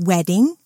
wedding